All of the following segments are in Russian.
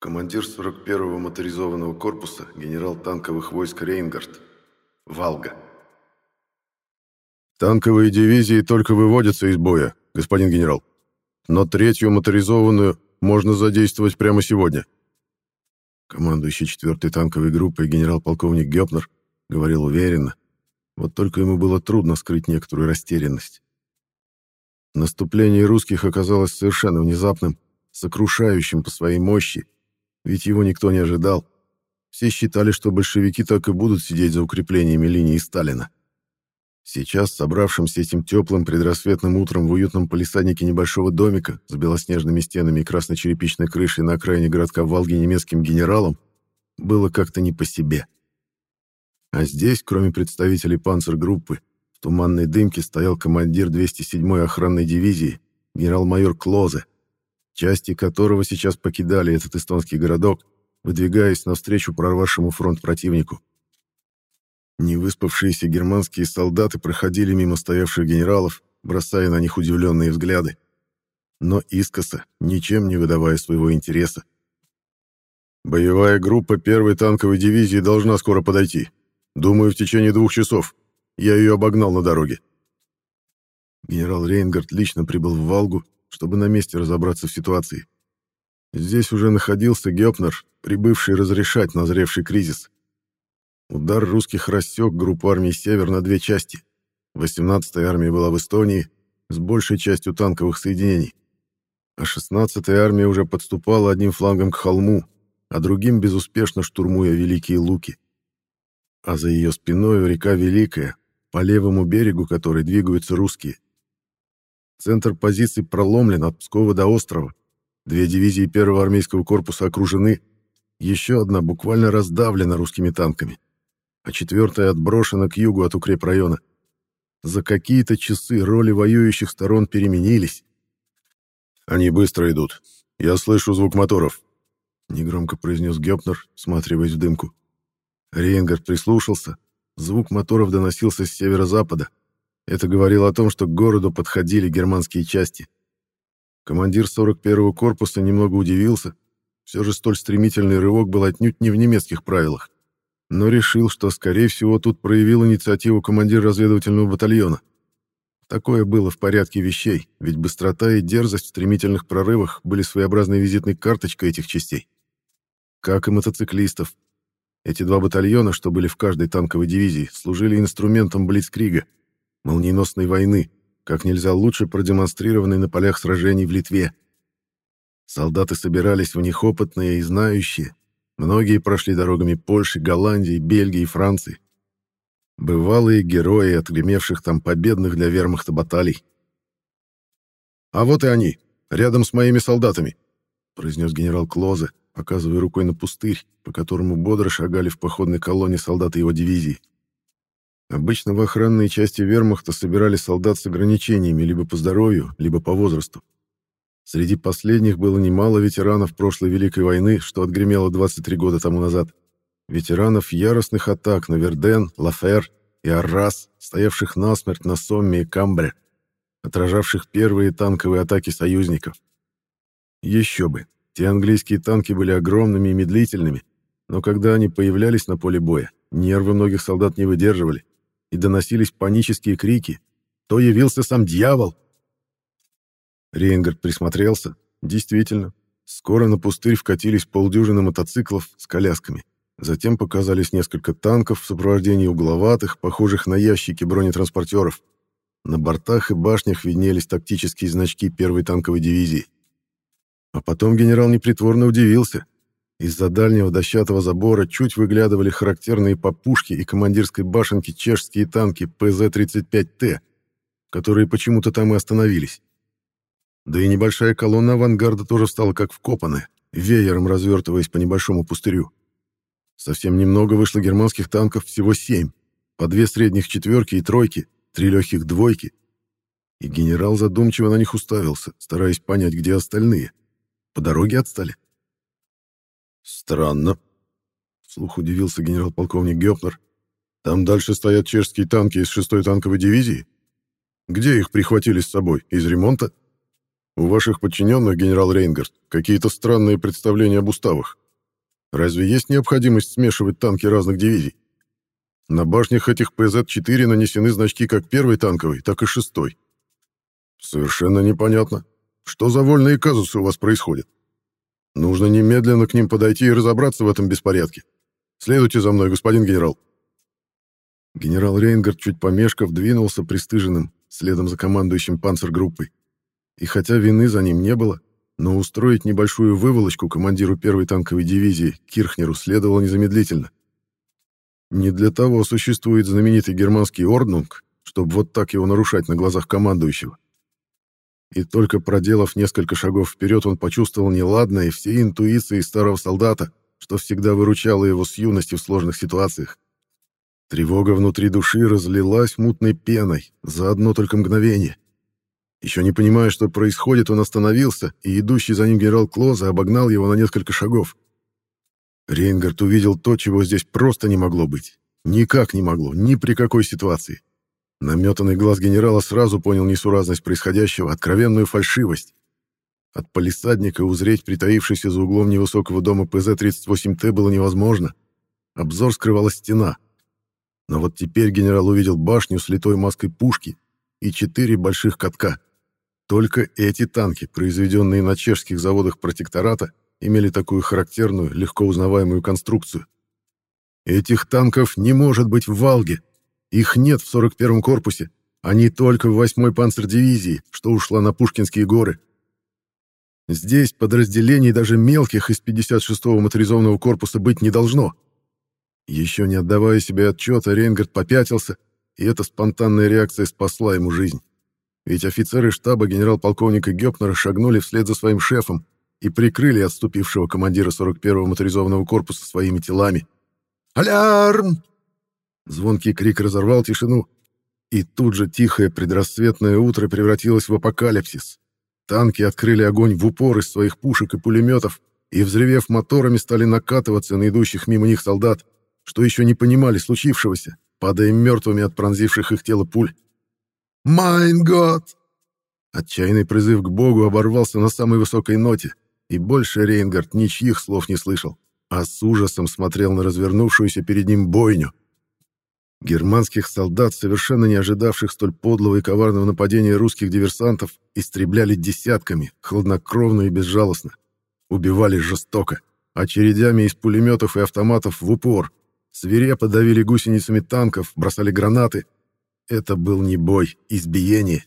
Командир 41-го моторизованного корпуса, генерал танковых войск Рейнгард. Валга. Танковые дивизии только выводятся из боя, господин генерал. Но третью моторизованную можно задействовать прямо сегодня. Командующий 4-й танковой группой генерал-полковник Гёпнер говорил уверенно. Вот только ему было трудно скрыть некоторую растерянность. Наступление русских оказалось совершенно внезапным, сокрушающим по своей мощи, ведь его никто не ожидал. Все считали, что большевики так и будут сидеть за укреплениями линии Сталина. Сейчас, собравшимся этим теплым предрассветным утром в уютном полисаднике небольшого домика с белоснежными стенами и красно-черепичной крышей на окраине городка Валги немецким генералом, было как-то не по себе. А здесь, кроме представителей панцергруппы, в туманной дымке стоял командир 207-й охранной дивизии, генерал-майор Клозе, части которого сейчас покидали этот эстонский городок, выдвигаясь навстречу прорвавшему фронт противнику. Невыспавшиеся германские солдаты проходили мимо стоявших генералов, бросая на них удивленные взгляды. Но искоса, ничем не выдавая своего интереса. «Боевая группа первой танковой дивизии должна скоро подойти. Думаю, в течение двух часов. Я ее обогнал на дороге». Генерал Рейнгард лично прибыл в Валгу, чтобы на месте разобраться в ситуации. Здесь уже находился Гёпнер, прибывший разрешать назревший кризис. Удар русских рассек группу армий «Север» на две части. 18-я армия была в Эстонии с большей частью танковых соединений, а 16-я армия уже подступала одним флангом к холму, а другим безуспешно штурмуя Великие Луки. А за ее спиной река Великая, по левому берегу которой двигаются русские. Центр позиций проломлен от Пскова до острова. Две дивизии первого армейского корпуса окружены, еще одна буквально раздавлена русскими танками а четвертая отброшена к югу от укрепрайона. За какие-то часы роли воюющих сторон переменились. «Они быстро идут. Я слышу звук моторов», — негромко произнес Гёпнер, всматриваясь в дымку. Рейнгард прислушался. Звук моторов доносился с северо-запада. Это говорило о том, что к городу подходили германские части. Командир 41-го корпуса немного удивился. Все же столь стремительный рывок был отнюдь не в немецких правилах но решил, что, скорее всего, тут проявил инициативу командир разведывательного батальона. Такое было в порядке вещей, ведь быстрота и дерзость в стремительных прорывах были своеобразной визитной карточкой этих частей. Как и мотоциклистов. Эти два батальона, что были в каждой танковой дивизии, служили инструментом Блицкрига, молниеносной войны, как нельзя лучше продемонстрированной на полях сражений в Литве. Солдаты собирались в них опытные и знающие, Многие прошли дорогами Польши, Голландии, Бельгии и Франции. Бывалые герои, отгремевших там победных для вермахта баталий. «А вот и они, рядом с моими солдатами», — произнес генерал Клозе, показывая рукой на пустырь, по которому бодро шагали в походной колонне солдаты его дивизии. Обычно в охранные части вермахта собирали солдат с ограничениями либо по здоровью, либо по возрасту. Среди последних было немало ветеранов прошлой Великой войны, что отгремело 23 года тому назад. Ветеранов яростных атак на Верден, Лафер и Аррас, стоявших насмерть на Сомме и Камбре, отражавших первые танковые атаки союзников. Еще бы, те английские танки были огромными и медлительными, но когда они появлялись на поле боя, нервы многих солдат не выдерживали, и доносились панические крики «То явился сам дьявол!» Рейнгард присмотрелся. Действительно, скоро на пустырь вкатились полдюжины мотоциклов с колясками. Затем показались несколько танков в сопровождении угловатых, похожих на ящики бронетранспортеров. На бортах и башнях виднелись тактические значки первой танковой дивизии. А потом генерал непритворно удивился. Из-за дальнего дощатого забора чуть выглядывали характерные по пушке и командирской башенке чешские танки ПЗ-35Т, которые почему-то там и остановились. Да и небольшая колонна авангарда тоже встала как вкопанная, веером развертываясь по небольшому пустырю. Совсем немного вышло германских танков, всего семь. По две средних четверки и тройки, три легких двойки. И генерал задумчиво на них уставился, стараясь понять, где остальные. По дороге отстали. «Странно», — вслух удивился генерал-полковник Гёпнер. «Там дальше стоят чешские танки из 6-й танковой дивизии? Где их прихватили с собой? Из ремонта?» У ваших подчиненных, генерал Рейнгард, какие-то странные представления об уставах. Разве есть необходимость смешивать танки разных дивизий? На башнях этих ПЗ-4 нанесены значки как первой танковой, так и шестой. Совершенно непонятно. Что за вольные казусы у вас происходят? Нужно немедленно к ним подойти и разобраться в этом беспорядке. Следуйте за мной, господин генерал. Генерал Рейнгард, чуть помешков, двинулся пристыженным, следом за командующим панцергруппой. И хотя вины за ним не было, но устроить небольшую выволочку командиру первой танковой дивизии Кирхнеру следовало незамедлительно. Не для того существует знаменитый германский орднунг, чтобы вот так его нарушать на глазах командующего. И только проделав несколько шагов вперед, он почувствовал неладное все интуиции старого солдата, что всегда выручало его с юности в сложных ситуациях. Тревога внутри души разлилась мутной пеной за одно только мгновение — еще не понимая, что происходит, он остановился, и идущий за ним генерал Клоза обогнал его на несколько шагов. Рейнгард увидел то, чего здесь просто не могло быть. Никак не могло, ни при какой ситуации. Наметанный глаз генерала сразу понял несуразность происходящего, откровенную фальшивость. От полисадника узреть притаившийся за углом невысокого дома ПЗ-38Т было невозможно. Обзор скрывала стена. Но вот теперь генерал увидел башню с литой маской пушки и четыре больших катка. Только эти танки, произведенные на чешских заводах протектората, имели такую характерную, легко узнаваемую конструкцию. Этих танков не может быть в Валге. Их нет в 41-м корпусе. Они только в 8-й панцердивизии, что ушла на Пушкинские горы. Здесь подразделений даже мелких из 56-го моторизованного корпуса быть не должно. Еще не отдавая себе отчета, Рейнгард попятился, и эта спонтанная реакция спасла ему жизнь. Ведь офицеры штаба генерал-полковника Гёпнера шагнули вслед за своим шефом и прикрыли отступившего командира 41-го моторизованного корпуса своими телами. «Алярм!» Звонкий крик разорвал тишину, и тут же тихое предрассветное утро превратилось в апокалипсис. Танки открыли огонь в упор из своих пушек и пулеметов, и, взревев моторами, стали накатываться на идущих мимо них солдат, что еще не понимали случившегося, падая мертвыми от пронзивших их тело пуль. «Майн год!» Отчаянный призыв к Богу оборвался на самой высокой ноте, и больше Рейнгард ничьих слов не слышал, а с ужасом смотрел на развернувшуюся перед ним бойню. Германских солдат, совершенно не ожидавших столь подлого и коварного нападения русских диверсантов, истребляли десятками, хладнокровно и безжалостно. Убивали жестоко, очередями из пулеметов и автоматов в упор. Свирепо давили гусеницами танков, бросали гранаты — это был не бой, избиение.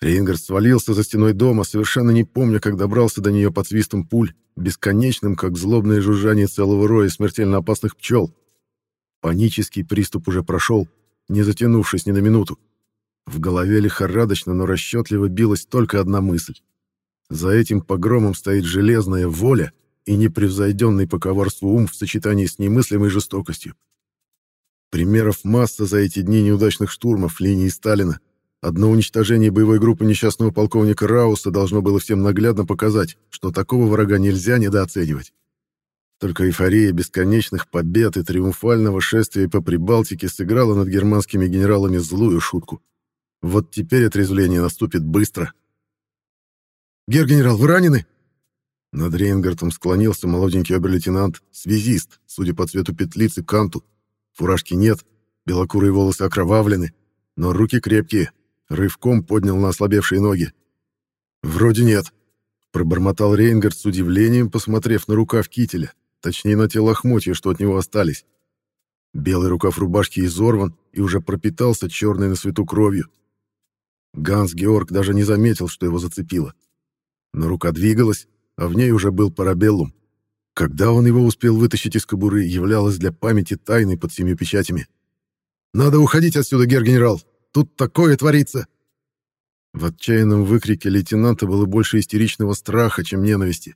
Рейнгард свалился за стеной дома, совершенно не помня, как добрался до нее под свистом пуль, бесконечным, как злобное жужжание целого роя смертельно опасных пчел. Панический приступ уже прошел, не затянувшись ни на минуту. В голове лихорадочно, но расчетливо билась только одна мысль. За этим погромом стоит железная воля и непревзойденный по коварству ум в сочетании с немыслимой жестокостью. Примеров масса за эти дни неудачных штурмов линии Сталина. Одно уничтожение боевой группы несчастного полковника Рауса должно было всем наглядно показать, что такого врага нельзя недооценивать. Только эйфория бесконечных побед и триумфального шествия по Прибалтике сыграла над германскими генералами злую шутку. Вот теперь отрезвление наступит быстро. «Гер-генерал, вы ранены?» Над Рейнгартом склонился молоденький обер-лейтенант, связист, судя по цвету петлицы, канту, Фуражки нет, белокурые волосы окровавлены, но руки крепкие. Рывком поднял на ослабевшие ноги. «Вроде нет», — пробормотал Рейнгард с удивлением, посмотрев на рукав кителя, точнее на те лохмотья, что от него остались. Белый рукав рубашки изорван и уже пропитался черной на свету кровью. Ганс Георг даже не заметил, что его зацепило. Но рука двигалась, а в ней уже был парабеллум. Когда он его успел вытащить из кобуры, являлось для памяти тайной под семью печатями. «Надо уходить отсюда, гер-генерал! Тут такое творится!» В отчаянном выкрике лейтенанта было больше истеричного страха, чем ненависти.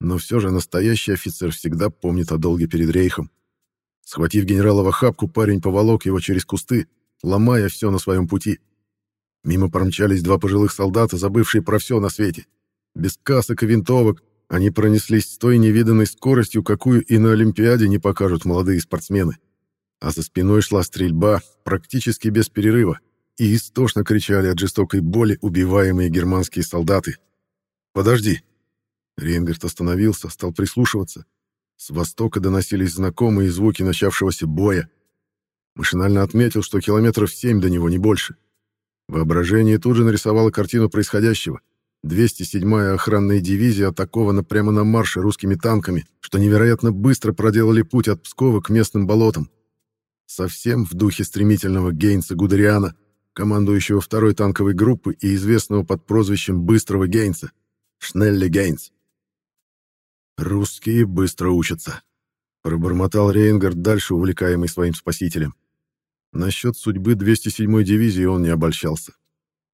Но все же настоящий офицер всегда помнит о долге перед рейхом. Схватив генерала в охапку, парень поволок его через кусты, ломая все на своем пути. Мимо промчались два пожилых солдата, забывшие про все на свете. Без касок и винтовок, они пронеслись с той невиданной скоростью, какую и на Олимпиаде не покажут молодые спортсмены. А за спиной шла стрельба, практически без перерыва, и истошно кричали от жестокой боли убиваемые германские солдаты. «Подожди!» Рейнгард остановился, стал прислушиваться. С востока доносились знакомые звуки начавшегося боя. Машинально отметил, что километров семь до него, не больше. Воображение тут же нарисовало картину происходящего. 207-я охранная дивизия атакована прямо на марше русскими танками, что невероятно быстро проделали путь от Пскова к местным болотам. Совсем в духе стремительного Гейнса Гудериана, командующего второй танковой группы и известного под прозвищем Быстрого Гейнса, Шнелли Гейнс. «Русские быстро учатся», — пробормотал Рейнгард, дальше увлекаемый своим спасителем. Насчет судьбы 207-й дивизии он не обольщался.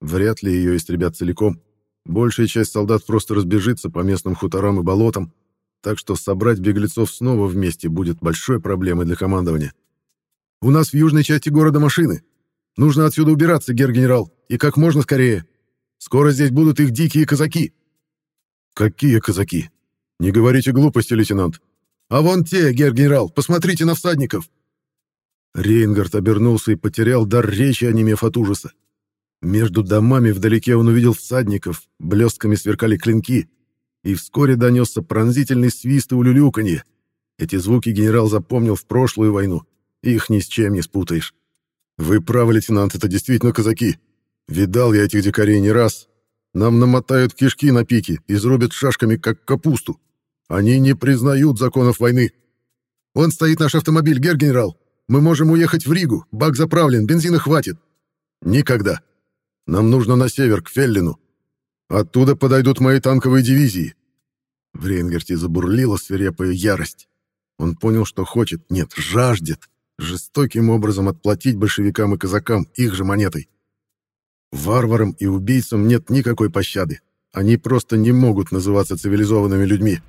Вряд ли ее истребят целиком. Большая часть солдат просто разбежится по местным хуторам и болотам, так что собрать беглецов снова вместе будет большой проблемой для командования. «У нас в южной части города машины. Нужно отсюда убираться, гер-генерал, и как можно скорее. Скоро здесь будут их дикие казаки». «Какие казаки? Не говорите глупости, лейтенант». «А вон те, гер-генерал, посмотрите на всадников». Рейнгард обернулся и потерял дар речи, онемев от ужаса. Между домами вдалеке он увидел всадников, блестками сверкали клинки, и вскоре донесся пронзительный свист и улюлюканье. Эти звуки генерал запомнил в прошлую войну, их ни с чем не спутаешь. «Вы правы, лейтенант, это действительно казаки. Видал я этих дикарей не раз. Нам намотают кишки на пики, изрубят шашками, как капусту. Они не признают законов войны. Вон стоит наш автомобиль, гер-генерал. Мы можем уехать в Ригу, бак заправлен, бензина хватит. Никогда. Нам нужно на север, к Феллину. Оттуда подойдут мои танковые дивизии». В Рейнгерте забурлила свирепая ярость. Он понял, что хочет, нет, жаждет, жестоким образом отплатить большевикам и казакам их же монетой. Варварам и убийцам нет никакой пощады. Они просто не могут называться цивилизованными людьми.